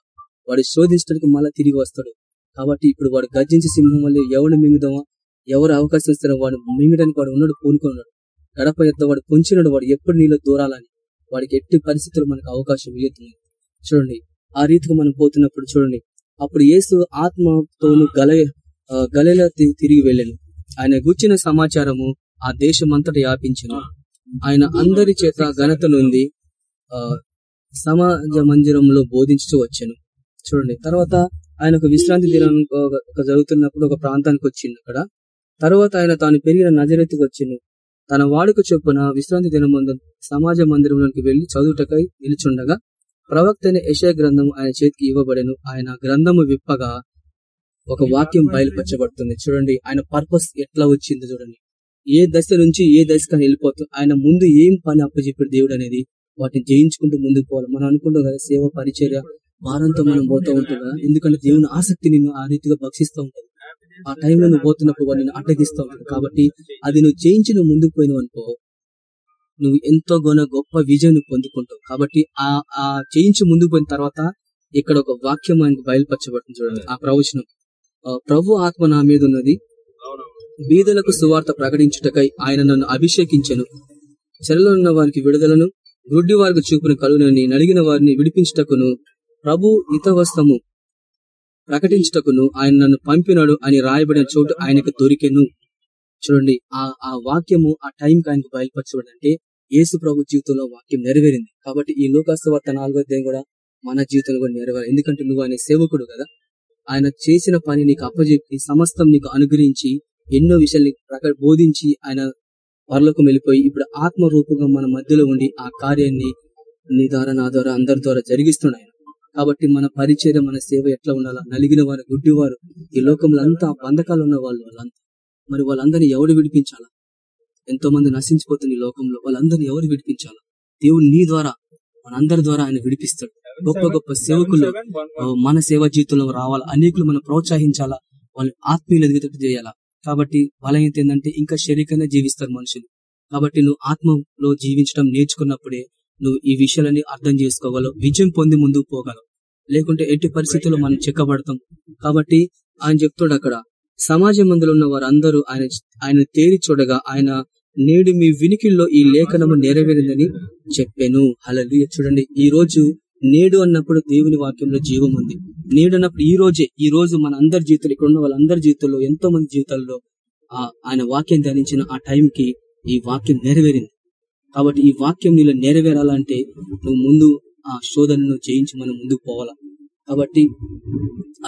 Speaker 1: వాడు శోధించడానికి మళ్ళీ తిరిగి వస్తాడు. కాబట్టి ఇప్పుడు వాడు గర్జించి సింహం వల్ల ఎవడు మింగుదామా? ఎవరు అవకాశం ఇస్తారో వాడు మింగడానికి వాడు ఉన్నాడు పూనుకున్నాడు గడప ఎత్త వాడు పొంచినాడు వాడు ఎప్పుడు నీలో దూరాలని. వాడికి ఎట్టి పరిస్థితులు మనకు అవకాశం ఇవ్వుతుంది చూడండి ఆ రీతికి మనం పోతున్నప్పుడు చూడండి అప్పుడు యేసు ఆత్మతోను గల ఆ, తిరిగి వెళ్ళాను ఆయన గుచ్చిన సమాచారము ఆ దేశమంతట వ్యాపించను ఆయన అందరి చేత ఘనత నుండి ఆ సమాజ మందిరంలో బోధించుతూ వచ్చాను. చూడండి తర్వాత ఆయన ఒక విశ్రాంతి దినం జరుగుతున్నప్పుడు ఒక ప్రాంతానికి వచ్చింది అక్కడ. తర్వాత ఆయన తాను పెరిగిన నజరెత్తుకు వచ్చిండు. తన వాడుక చొప్పున విశ్రాంతి దినం సమాజ మందిరంలోకి వెళ్ళి చదువుటకై నిలుచుండగా ప్రవక్త అయిన యెషయా గ్రంథం ఆయన చేతికి ఇవ్వబడెను. ఆయన గ్రంథము విప్పగా ఒక వాక్యం బయలుపరచబడుతుంది. చూడండి ఆయన పర్పస్ ఎట్లా వచ్చింది చూడండి. ఏ దశ నుంచి ఏ దశకు వెళ్ళిపోతుంది ఆయన ముందు ఏం పని అప్పచెప్పాడు దేవుడు అనేది వాటిని జయించుకుంటూ ముందుకు పోవాలి. మనం అనుకుంటాం కదా సేవ పరిచర్య భారంతో మనం పోతూ ఉంటుందా? ఎందుకంటే దేవుని ఆసక్తి నిన్ను ఆ రీతిగా భక్షిస్తూ ఉంటుంది. ఆ టైంలో నువ్వు పోతున్నప్పుడు వాడు నిన్ను అడ్డగిస్తూ ఉంటాడు. కాబట్టి అది నువ్వు చేయించి నువ్వు ముందుకు పోయినావు అనుకో నువ్వు ఎంతో గొన గొప్ప విజయం పొందుకుంటావు. కాబట్టి ఆ ఆ చేయించి ముందుకు పోయిన తర్వాత ఇక్కడ ఒక వాక్యం ఆయనకు బయలుపరచబడుతుంది చూడండి. ఆ ప్రవచనం. ప్రభు ఆత్మ నా మీద ఉన్నది. బీదలకు సువార్త ప్రకటించుటకై ఆయన నన్ను అభిషేకించెను. చెరలో ఉన్న వారికి విడుదలను గుడ్డి వారికి చూపును కలుగునని నలిగిన వారిని విడిపించుటకును ప్రభు హితవస్తము ప్రకటించుటకును ఆయన నన్ను పంపినాడు అని రాయబడిన చోటు ఆయనకు దొరికెను. చూడండి ఆ ఆ వాక్యము ఆ టైంకి ఆయనకు బయలుపరచబడంటే యేసు ప్రభు జీవితంలో వాక్యం నెరవేరింది. కాబట్టి ఈ లోకాస్త వార్త నాలుగో దేని కూడా మన జీవితంలో కూడా నెరవేరు ఎందుకంటే నువ్వు ఆయన సేవకుడు కదా. ఆయన చేసిన పని నీకు అప్పజెప్పి సమస్తం నీకు అనుగ్రహించి ఎన్నో విషయాల్ని ప్రక- బోధించి ఆయన పరలోకం వెళ్ళిపోయి ఇప్పుడు ఆత్మ రూపంగా మన మధ్యలో ఉండి ఆ కార్యాన్ని నీ ద్వారా నా ద్వారా అందరి ద్వారా జరిగిస్తున్నాయి కాబట్టి మన పరిచయం మన సేవ ఎట్లా ఉండాలా? నలిగిన వారు గుడ్డివారు ఈ లోకంలో అంతా బంధకాలు ఉన్న వాళ్ళు వాళ్ళంతా. మరి వాళ్ళందరినీ ఎవరు విడిపించాలా? ఎంతో మంది నశించిపోతుంది ఈ లోకంలో వాళ్ళందరినీ ఎవరు విడిపించాలా? దేవుడు నీ ద్వారా మనందరి ద్వారా ఆయన విడిపిస్తాడు. గొప్ప గొప్ప సేవకులు మన సేవ జీవితంలో రావాలా? అనేకులు మనం ప్రోత్సహించాలా? వాళ్ళు ఆత్మీయులు ఎదుగుతట్టు చేయాలా? కాబట్టి బలహీనత ఏంటంటే ఇంకా శరీరంగా జీవిస్తారు మనుషులు. కాబట్టి నువ్వు ఆత్మలో జీవించడం నేర్చుకున్నప్పుడే నువ్వు ఈ విషయాలన్నీ అర్థం చేసుకోగలవు విజయం పొంది ముందుకు పోగలవు. లేకుంటే ఎట్టి పరిస్థితుల్లో మనం చెక్కబడతాం. కాబట్టి ఆయన చెప్తాడు అక్కడ సమాజం మందులో ఉన్న వారందరూ ఆయన ఆయన తేరి చూడగా ఆయన నేడు మీ వినికిల్లో ఈ లేఖనము నెరవేరిందని చెప్పాను. హల్లెలూయా. చూడండి ఈ రోజు నేడు అన్నప్పుడు దేవుని వాక్యంలో జీవం ఉంది. నేడు అన్నప్పుడు ఈ రోజే ఈ రోజు మన అందరి జీవితంలో ఇక్కడ ఉన్న వాళ్ళందరి జీవితంలో ఎంతో మంది జీవితాల్లో ఆ ఆయన వాక్యం ధ్యానించిన ఆ టైంకి ఈ వాక్యం నెరవేరింది. కాబట్టి ఈ వాక్యం నీలో నెరవేరాలంటే నువ్వు ముందు ఆ శోధనను జయించి మనం ముందుకు పోవాలా. కాబట్టి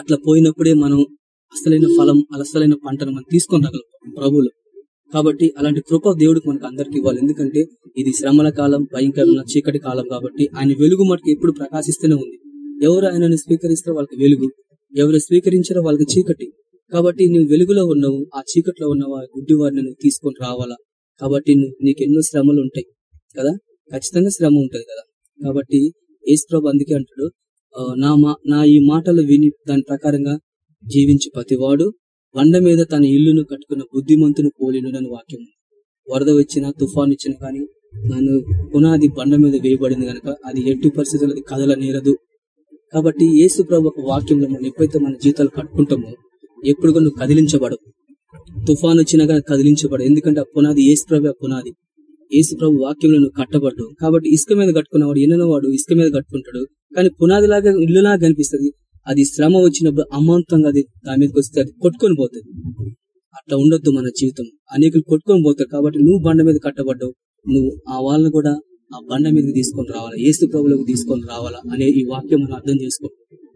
Speaker 1: అట్లా పోయినప్పుడే మనం అసలైన ఫలం అసలైన పంటను మనం తీసుకొని రాగలం ప్రభులు కాబట్టి అలాంటి కృప దేవుడికి మనకు అందరికి ఇవ్వాలి. ఎందుకంటే ఇది శ్రమల కాలం భయంకరమైన చీకటి కాలం కాబట్టి ఆయన వెలుగు మనకి ఎప్పుడు ప్రకాశిస్తూనే ఉంది. ఎవరు ఆయనను స్వీకరిస్తారో వాళ్ళకి వెలుగు. ఎవరు స్వీకరించారో వాళ్ళకి చీకటి. కాబట్టి నువ్వు వెలుగులో ఉన్నావు ఆ చీకట్లో ఉన్న గుడ్డి వారిని నువ్వు తీసుకొని రావాలా. కాబట్టి నీకు ఎన్నో శ్రమలు ఉంటాయి కదా? ఖచ్చితంగా శ్రమ ఉంటుంది కదా? కాబట్టి ఏసుప్రభు అందుకే అంటాడు ఆ, నా మా నా ఈ మాటలు విని దాని ప్రకారంగా జీవించి ప్రతివాడు బండ మీద తన ఇల్లును కట్టుకున్న బుద్ధిమంతుని పోలిను అని వాక్యం. వరద వచ్చినా తుఫాన్ ఇచ్చినా కానీ నన్ను పునాది బండ మీద వేయబడింది గనక అది ఎట్టి పరిస్థితులు అది కదలనేరదు కాబట్టి యేసు ప్రభు ఒక వాక్యంలో మనం ఎప్పుడైతే మన జీవితాలు కట్టుకుంటామో ఎప్పుడు కూడా నువ్వు కదిలించబడవు. తుఫాన్ వచ్చినా కానీ ఎందుకంటే ఆ పునాది ఏసుప్రభు ప్రభు ఆ పునాది. ఏసుప్రభు ప్రభు వాక్యంలో నువ్వు కట్టబడ్డు. కాబట్టి ఇసుక మీద కట్టుకున్నవాడు ఎన్నో వాడు ఇసుక మీద కట్టుకుంటాడు. కానీ పునాది లాగా ఇల్లులాగా కనిపిస్తుంది. అది శ్రమ వచ్చినప్పుడు అమాంతంగా అది దాని మీదకి వస్తే అది కొట్టుకొని పోతుంది. అట్లా ఉండొద్దు మన జీవితం. అనేకులు కొట్టుకొని పోతారు. కాబట్టి నువ్వు బండ మీద కట్టబడ్డావు. నువ్వు ఆ వాళ్ళని కూడా ఆ బండ మీదకి తీసుకొని రావాలా? ఏసు ప్రభులకు తీసుకొని రావాలా? అనే ఈ వాక్యం మనం అర్థం చేసుకో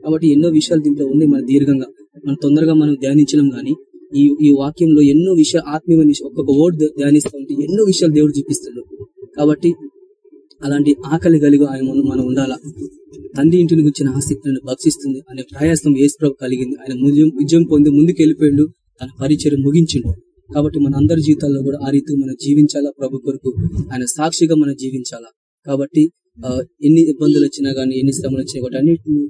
Speaker 1: కాబట్టి ఎన్నో విషయాలు దీంట్లో ఉన్నాయి. మన దీర్ఘంగా. మనం తొందరగా మనం ధ్యానించడం గానీ ఈ ఈ వాక్యంలో ఎన్నో విషయ ఆత్మీయమైన ఒక్కొక్క వర్డ్ ధ్యానిస్తూ ఉంటే ఎన్నో విషయాలు దేవుడు చూపిస్తాడు. కాబట్టి అలాంటి ఆకలి కలిగి ఆయన మనం మనం ఉండాలా? తండ్రి ఇంటిని గురించిన ఆసక్తిని భక్షిస్తుంది. అనే ప్రయాసం ఏసుప్రభు కలిగింది. ఆయన విజయం విజయం పొంది ముందుకు వెళ్ళిపోయిండు తన పరిచయం ముగించిండు. కాబట్టి మన అందరి జీవితాల్లో కూడా ఆ రీతి మనం జీవించాలా? ప్రభు కొరకు ఆయన సాక్షిగా మనం జీవించాలా? కాబట్టి ఎన్ని ఇబ్బందులు వచ్చినా గానీ ఎన్ని శ్రమలు వచ్చినా వాటి అన్నిటిని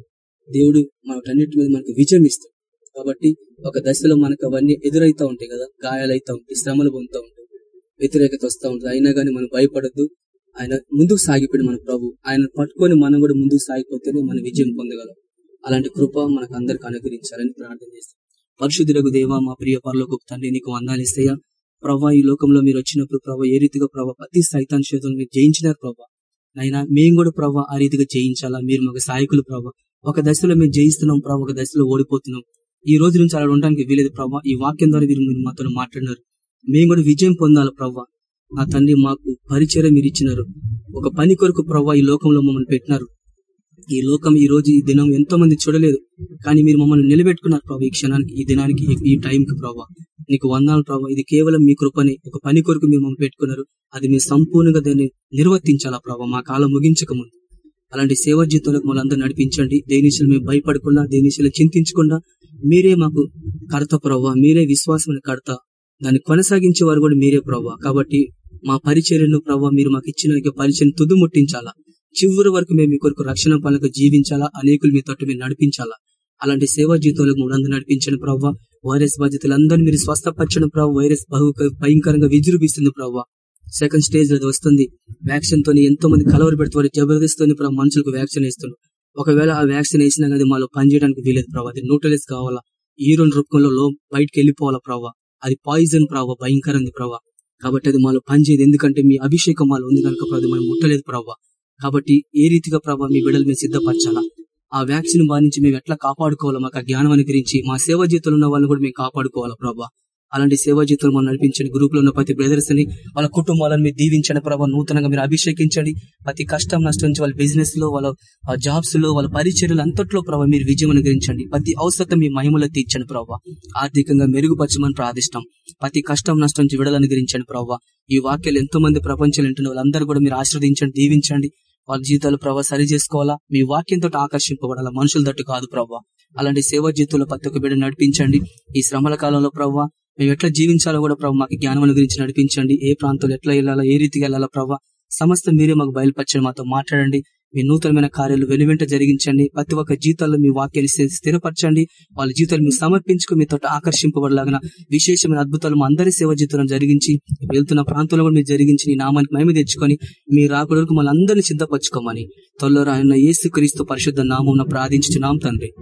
Speaker 1: దేవుడు మనటన్నిటి మీద మనకు విజయం ఇస్తాడు. కాబట్టి ఒక దశలో మనకు అవన్నీ ఎదురైతా ఉంటాయి కదా గాయాలైతా ఉంటాయి శ్రమలు పొందుతూ ఉంటాయి వ్యతిరేకత వస్తూ ఉంటుంది. అయినా కానీ మనం భయపడద్దు. ఆయన ముందుకు సాగిపోయి మన ప్రభు. ఆయన పట్టుకొని మనం కూడా ముందుకు సాగిపోతేనే మనం విజయం పొందగలం. అలాంటి కృప మనకు అందరికి అనుగ్రహించాలని ప్రార్థన చేస్తాం. పరిశుద్ధులకు దేవ మా ప్రియ పరలోకి తండ్రి నీకు వందాలిస్తాయా ప్రభా ఈ లోకంలో మీరు వచ్చినప్పుడు ప్రభా ఏ రీతిగా ప్రభా ప్రతి సైతాన్ శోధన మీరు జయించినారు ప్రభా? నైనా మేము కూడా ప్రభా ఆ రీతిగా జయించాలా? మీరు మాకు సహాయకులు ప్రభా. ఒక దశలో మేము జయిస్తున్నాం ప్రభా ఒక దశలో ఓడిపోతున్నాం. ఈ రోజు నుంచి అలా ఉండడానికి వీలేదు ప్రభా. ఈ వాక్యం ద్వారా మీరు మీరు మాతో మాట్లాడినారు. మేము కూడా విజయం పొందాలి ప్రభా. ఆ తండ్రి మాకు పరిచయం మీరు ఇచ్చినారు. ఒక పని కొరకు ప్రభా ఈ లోకంలో మమ్మల్ని పెట్టినారు. ఈ లోకం ఈ రోజు ఈ దినం ఎంతో మంది చూడలేదు. కానీ మీరు మమ్మల్ని నిలబెట్టుకున్నారు ప్రభావ ఈ క్షణానికి ఈ దినానికి ఈ- టైంకి ప్రభా. నీకు వందాలు ప్రభావ ఇది కేవలం మీ కృపని. ఒక పని కొరకు మీరు మమ్మల్ని పెట్టుకున్నారు. అది మీరు సంపూర్ణంగా దాన్ని నిర్వర్తించాలా ప్రభావ మా కాలం ముగించక ముందు. అలాంటి సేవ జీవితంలో మమ్మల్ని అందరూ నడిపించండి. దేనిశలు మేము భయపడకుండా దేనిశలు చింతించకుండా మీరే మాకు కర్త ప్రవ్వ. మీరే విశ్వాసం కర్త. దాన్ని కొనసాగించే వారు కూడా మీరే ప్రవ్వ. కాబట్టి మా పరిచర్యను ప్రవ్వ మీరు మాకు ఇచ్చిన పరిచయం తుదుముట్టించాలా? చివరి వరకు మేము మీ కొరకు రక్షణ పనులకు జీవించాలా? అనేకులు మీ తట్టు మీరు నడిపించాలా? అలాంటి సేవా జీవితంలో మూడందరూ నడిపించండి ప్రభావ వైరస్ బాధితులందరినీ మీరు స్వస్థపరచడం ప్రభావ వైరస్ బహు భయంకరంగా విజృంభిస్తుంది ప్రభావ సెకండ్ స్టేజ్ అది వస్తుంది. వ్యాక్సిన్ తోని ఎంతో మంది కలవరి పెడుతున్నారు. జబర్దస్త్ తోని మనుషులకు వ్యాక్సిన్ వేస్తున్నారు. ఒకవేళ ఆ వ్యాక్సిన్ వేసినా కానీ మాలో పనిచేయడానికి వీలేదు ప్రభావ అది న్యూట్రలైజ్ కావాలా? ఈరోన్ రూపంలో లో బయటకు వెళ్ళిపోవాలా ప్రభావ అది పాయిజన్ ప్రభావ భయంకరంది ప్రభావ కాబట్టి అది మాలో పనిచేయదు ఎందుకంటే మీ అభిషేకం మాలో ఉంది కనుక ప్రభావ మనం ముట్టలేదు ప్రభావ కాబట్టి ఏ రీతిగా ప్రభావ మీ బిడ్డలు మేము సిద్ధపరచాలా? ఆ వ్యాక్సిన్ బారించి మేము ఎట్లా కాపాడుకోవాలా? మాకు జ్ఞానం అనుగ్రహించి మా సేవ జీతంలో ఉన్న వాళ్ళని కూడా మేము కాపాడుకోవాలా ప్రభా అలాంటి సేవా జీవితంలో మనం నడిపించండి. గ్రూప్లో ఉన్న ప్రతి బ్రదర్స్ని వాళ్ళ కుటుంబాలను మీరు దీవించండి ప్రభావ నూతనంగా మీరు అభిషేకించండి. ప్రతి కష్టం నష్టం నుంచి వాళ్ళ బిజినెస్లో వాళ్ళ జాబ్స్లో వాళ్ళ పరిచర్యలు అంతట్లో ప్రభావ మీరు విజయం అనుగ్రహించండి. ప్రతి అవసరం మీ మహిమలో తీర్చండి ప్రభావ ఆర్థికంగా మెరుగుపరచమని ప్రార్థిస్తాం. ప్రతి కష్టం నష్టం నుంచి విడుదల అనుగ్రహించండి ప్రభావ ఈ వాక్యాలు ఎంతో మంది ప్రపంచంలో వింటున్న వాళ్ళందరూ కూడా మీరు ఆశ్రవదించండి దీవించండి. వాళ్ళ జీవితాలు ప్రభావ సరి చేసుకోవాలా? మీ వాక్యంతో ఆకర్షింపబడాలా? మనుషుల తట్టు కాదు ప్రభావ అలాంటి సేవా జీవితంలో ప్రతి ఒక్క బిడ్డ నడిపించండి. ఈ శ్రమల కాలంలో ప్రభావ మేము ఎట్లా జీవించాలో కూడా ప్రభావ మాకు జ్ఞానం గురించి నడిపించండి. ఏ ప్రాంతంలో ఎట్లా వెళ్ళాలా ఏ రీతికి వెళ్ళాలా ప్రభావ సమస్త మీరే మాకు బయలుపరచండి మాతో మాట్లాడండి. మీ నూతనమైన కార్యాలు వెనువెంట జరిగించండి. ప్రతి ఒక్క జీవితాల్లో మీ వాక్యాన్ని స్థి- స్థిరపరచండి. వాళ్ళ జీవితాలు మీరు సమర్పించుకుని మీతో ఆకర్షింపబడలాగిన విశేషమైన అద్భుతాలు మా అందరి సేవ జీవితంలో జరిగించి వెళ్తున్న ప్రాంతంలో కూడా మీరు జరిగించి నీ నామానికి మహిమ తెచ్చుకొని మీ రాకడ వరకు అందరినీ సిద్ధపరచుకోమని త్వరలో రాయన్న యేసు క్రీస్తు పరిశుద్ధ నామం ప్రార్థించున్నాం తండ్రి.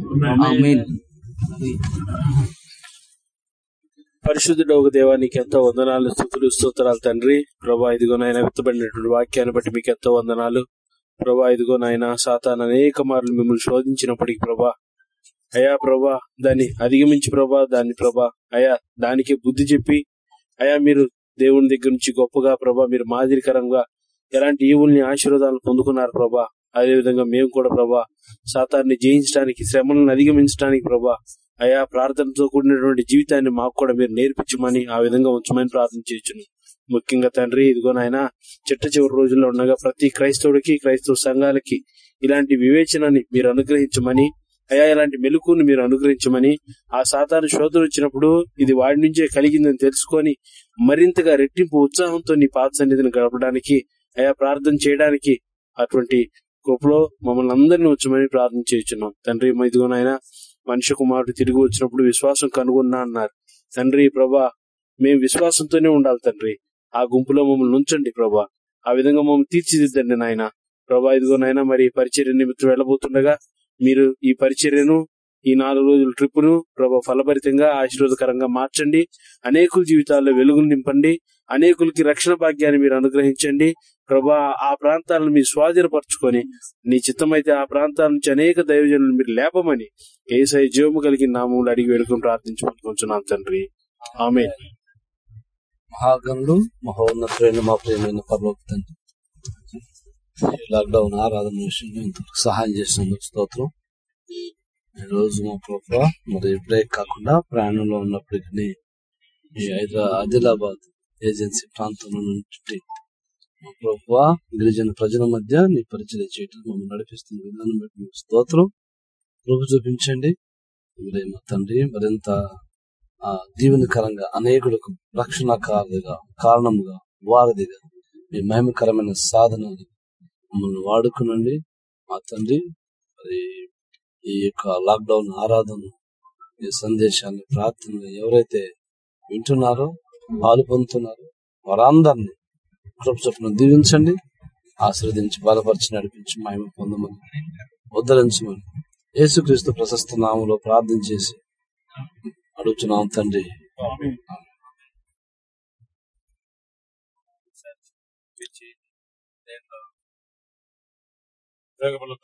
Speaker 1: ఆమేన్
Speaker 3: పరిశుద్ధుడు ఒక దేవానికి ఎంతో వందనాలు స్థుతులు స్తోత్రాలు తండ్రి. ప్రభా ఇదిగో నాయన విత్తబడినటువంటి వాక్యాన్ని బట్టి మీకు ఎంతో వందనాలు. ప్రభా ఇదిగో నాయన సాతాన్ అనేక మార్లు మిమ్మల్ని శోధించినప్పటికీ ప్రభా అయా ప్రభా దాన్ని అధిగమించి ప్రభా దాన్ని ప్రభా అయా దానికే బుద్ధి చెప్పి అయా మీరు దేవుని దగ్గర నుంచి గొప్పగా ప్రభా మీరు మాదిరికరంగా ఎలాంటి ఈవుల్ని ఆశీర్వాదాలను పొందుకున్నారు ప్రభా అదే విధంగా మేము కూడా ప్రభా సాతాన్ని జయించడానికి శ్రమలను అధిగమించడానికి ప్రభా అయా ప్రార్థనతో కూడినటువంటి జీవితాన్ని మాకు కూడా మీరు నేర్పించమని ఆ విధంగా ఉంచమని ప్రార్థన చేయొచ్చును ముఖ్యంగా తండ్రి ఇదిగో నాయన చిట్ట చివరి రోజుల్లో ఉండగా ప్రతి క్రైస్తవుడికి క్రైస్తవ సంఘాలకి ఇలాంటి వివేచనని మీరు అనుగ్రహించమని అయా ఇలాంటి మెలుకుని మీరు అనుగ్రహించమని ఆ సాతాను శోధన వచ్చినప్పుడు ఇది వాడి నుంచే కలిగిందని తెలుసుకొని మరింతగా రెట్టింపు ఉత్సాహంతో నీ పాత సన్నిధిని గడపడానికి అయా ప్రార్థన చేయడానికి అటువంటి కృపలో మమ్మల్ని అందరినీ ఉంచమని ప్రార్థన చేయుచున్నాం. తండ్రి ఇదిగో నాయన మనిషి కుమారుడు తిరిగి వచ్చినప్పుడు విశ్వాసం కనుగొన్నా అన్నారు. తండ్రి ప్రభా మేము విశ్వాసంతోనే ఉండాలి తండ్రి. ఆ గుంపులో మమ్మల్ని ఉంచండి ప్రభా. ఆ విధంగా మమ్మల్ని తీర్చిదిద్దండి నాయన. ప్రభా ఇదిగో నాయన మరి పరిచర్య నిమిత్తం వెళ్ళబోతుండగా మీరు ఈ పరిచర్యను ఈ నాలుగు రోజుల ట్రిప్ను ప్రభా ఫలభరితంగా ఆశీర్వాదకరంగా మార్చండి. అనేకుల జీవితాల్లో వెలుగులు నింపండి. అనేకులకి రక్షణ భాగ్యాన్ని మీరు అనుగ్రహించండి. ప్రభా ఆ ప్రాంతాలను మీరు స్వాధీనపరచుకొని నీ చిత్తమైతే ఆ ప్రాంతాల నుంచి అనేక దైవజనులు మీరు లేపమని ఏసై జీవము కలిగిన నామములు అడిగి వేడుకొని ప్రార్థించుకుంటున్నాం తండ్రి. ఆమె
Speaker 4: మహాగణులు మహోన్నతులైన మా ప్రేమైన పర్లోక తండ్రి లాక్డౌన్ ఆరాధన విషయంలో ఇంతవరకు సహాయం చేసినందుకు స్తోత్రం. ఈ రోజు మా ప్రభావ మరి బ్రేక్ కాకుండా ప్రయాణంలో ఉన్నప్పటికీ ఈ ఆదిలాబాద్ ఏజెన్సీ ప్రాంతంలో నుండి మా గిరిజన ప్రజల మధ్య నీ పరిచయం చేయటం మమ్మల్ని నడిపిస్తున్న విధానం బట్టి స్తోత్రం. కృప చూపించండి. మరి మా తండ్రి మరింత దీవెనకరంగా అనేకులకు రక్షణకారులుగా కారణముగా వారధిగా మీ మహిమకరమైన సాధనలు మమ్మల్ని వాడుకునండి. మా తండ్రి మరి ఈ యొక్క లాక్డౌన్ ఆరాధన ఈ సందేశాన్ని ప్రార్థనలు ఎవరైతే వింటున్నారో పాలు పొందుతున్నారో వారందరినీ కృప చొప్పున దీవించండి ఆశీర్వదించి బలపరిచి నడిపించి మహిమ పొందమని ఉద్ధరించమని యేసుక్రీస్తు ప్రశస్త నామంలో ప్రార్థన చేసి అడుగుతున్నాం తండ్రి.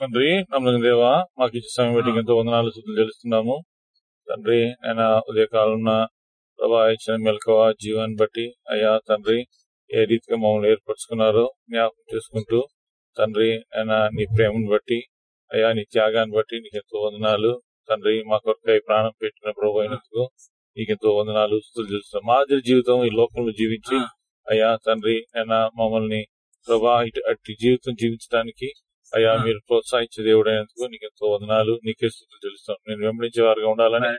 Speaker 5: తండ్రి నమ్మకం దేవా మాకు ఇచ్చే సమయం బట్టి ఎంతో వందనాలు శుద్ధులు తెలుస్తున్నాము తండ్రి ఆయన ఉదయకాలంలో ప్రభా ఇచ్చిన మెలకువ జీవాన్ని బట్టి అయ్యా తండ్రి ఏ రీతిగా మమ్మల్ని ఏర్పరచుకున్నారో జ్ఞాపకం చేసుకుంటూ తండ్రి ఆయన నీ ప్రేమను బట్టి అయ్యా నీ త్యాగాన్ని బట్టి నీకు ఎంతో వందనాలు. తండ్రి మా కొరకై ప్రాణం పెట్టిన ప్రభు అయినందుకు నీకు ఎంతో వందనాలు తెలుస్తున్నాం మాదిరి జీవితం ఈ లోకంలో జీవించి అయ్యా తండ్రి ఆయన మమ్మల్ని ప్రభా ఇటు అట్టి జీవితం జీవించడానికి అయ్యా మీరు ప్రోత్సహించే దేవుడైనందుకు నీకు ఎంతో వందనాలు. నీకే స్థుతులు తెలుస్తాం నేను వెంబడించే వారుగా ఉండాలని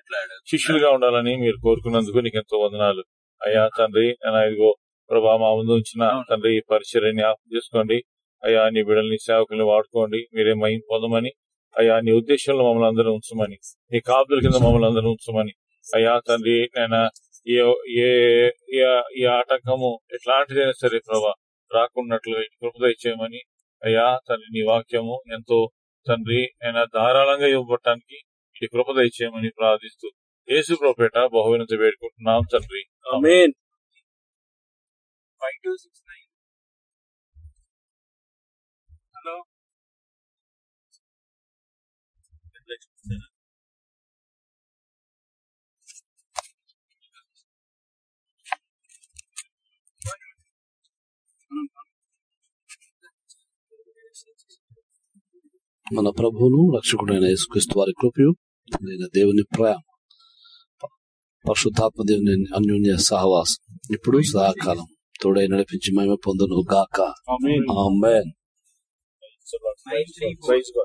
Speaker 5: శిష్యులుగా ఉండాలని మీరు కోరుకున్నందుకు నీకు ఎంతో వందనాలు. అయ్యా తండ్రి ఇదిగో ప్రభా మా ముందు ఉంచిన తండ్రి ఈ పరిచర్యని జ్ఞాపకం చేసుకోండి. అయ్యా నీ బిడ్డల్ని సేవకుల్ని వాడుకోండి. మీరే మహిం పొందమని. అయ్యా నీ ఉద్దేశంలో మమ్మల్ని అందరూ ఉంచమని. నీ కాపుల కింద మమ్మల్ని అందరూ ఉంచమని. అయ్యా తండ్రి నేను ఏ ఏ- ఆటంకము ఎట్లాంటిదైనా సరే ప్రభా రాకున్నట్లుగా కృపద చేయమని అయ్యా తండ్రి నీ వాక్యము ఎంతో తండ్రి ఆయన ధారాళంగా ఇవ్వబట్టడానికి ఈ కృపద చేయమని ప్రార్థిస్తూ. యేసు ప్రోపేట బహువినంత వేడుకుంటున్నాం తండ్రి.
Speaker 2: Five two six nine. Hello?
Speaker 4: మన ప్రభువును రక్షకుడైన యేసుక్రీస్తు వారి కృపయు దేవుని ప్రయాణం పరిశుద్ధాత్మ దేవుని అన్యోన్య సహవాసం. ఇప్పుడు సహాకాలం తోడై నడిపించి మేము పొందును గాక
Speaker 3: ఆమేన్.
Speaker 4: Amen
Speaker 3: Praise God.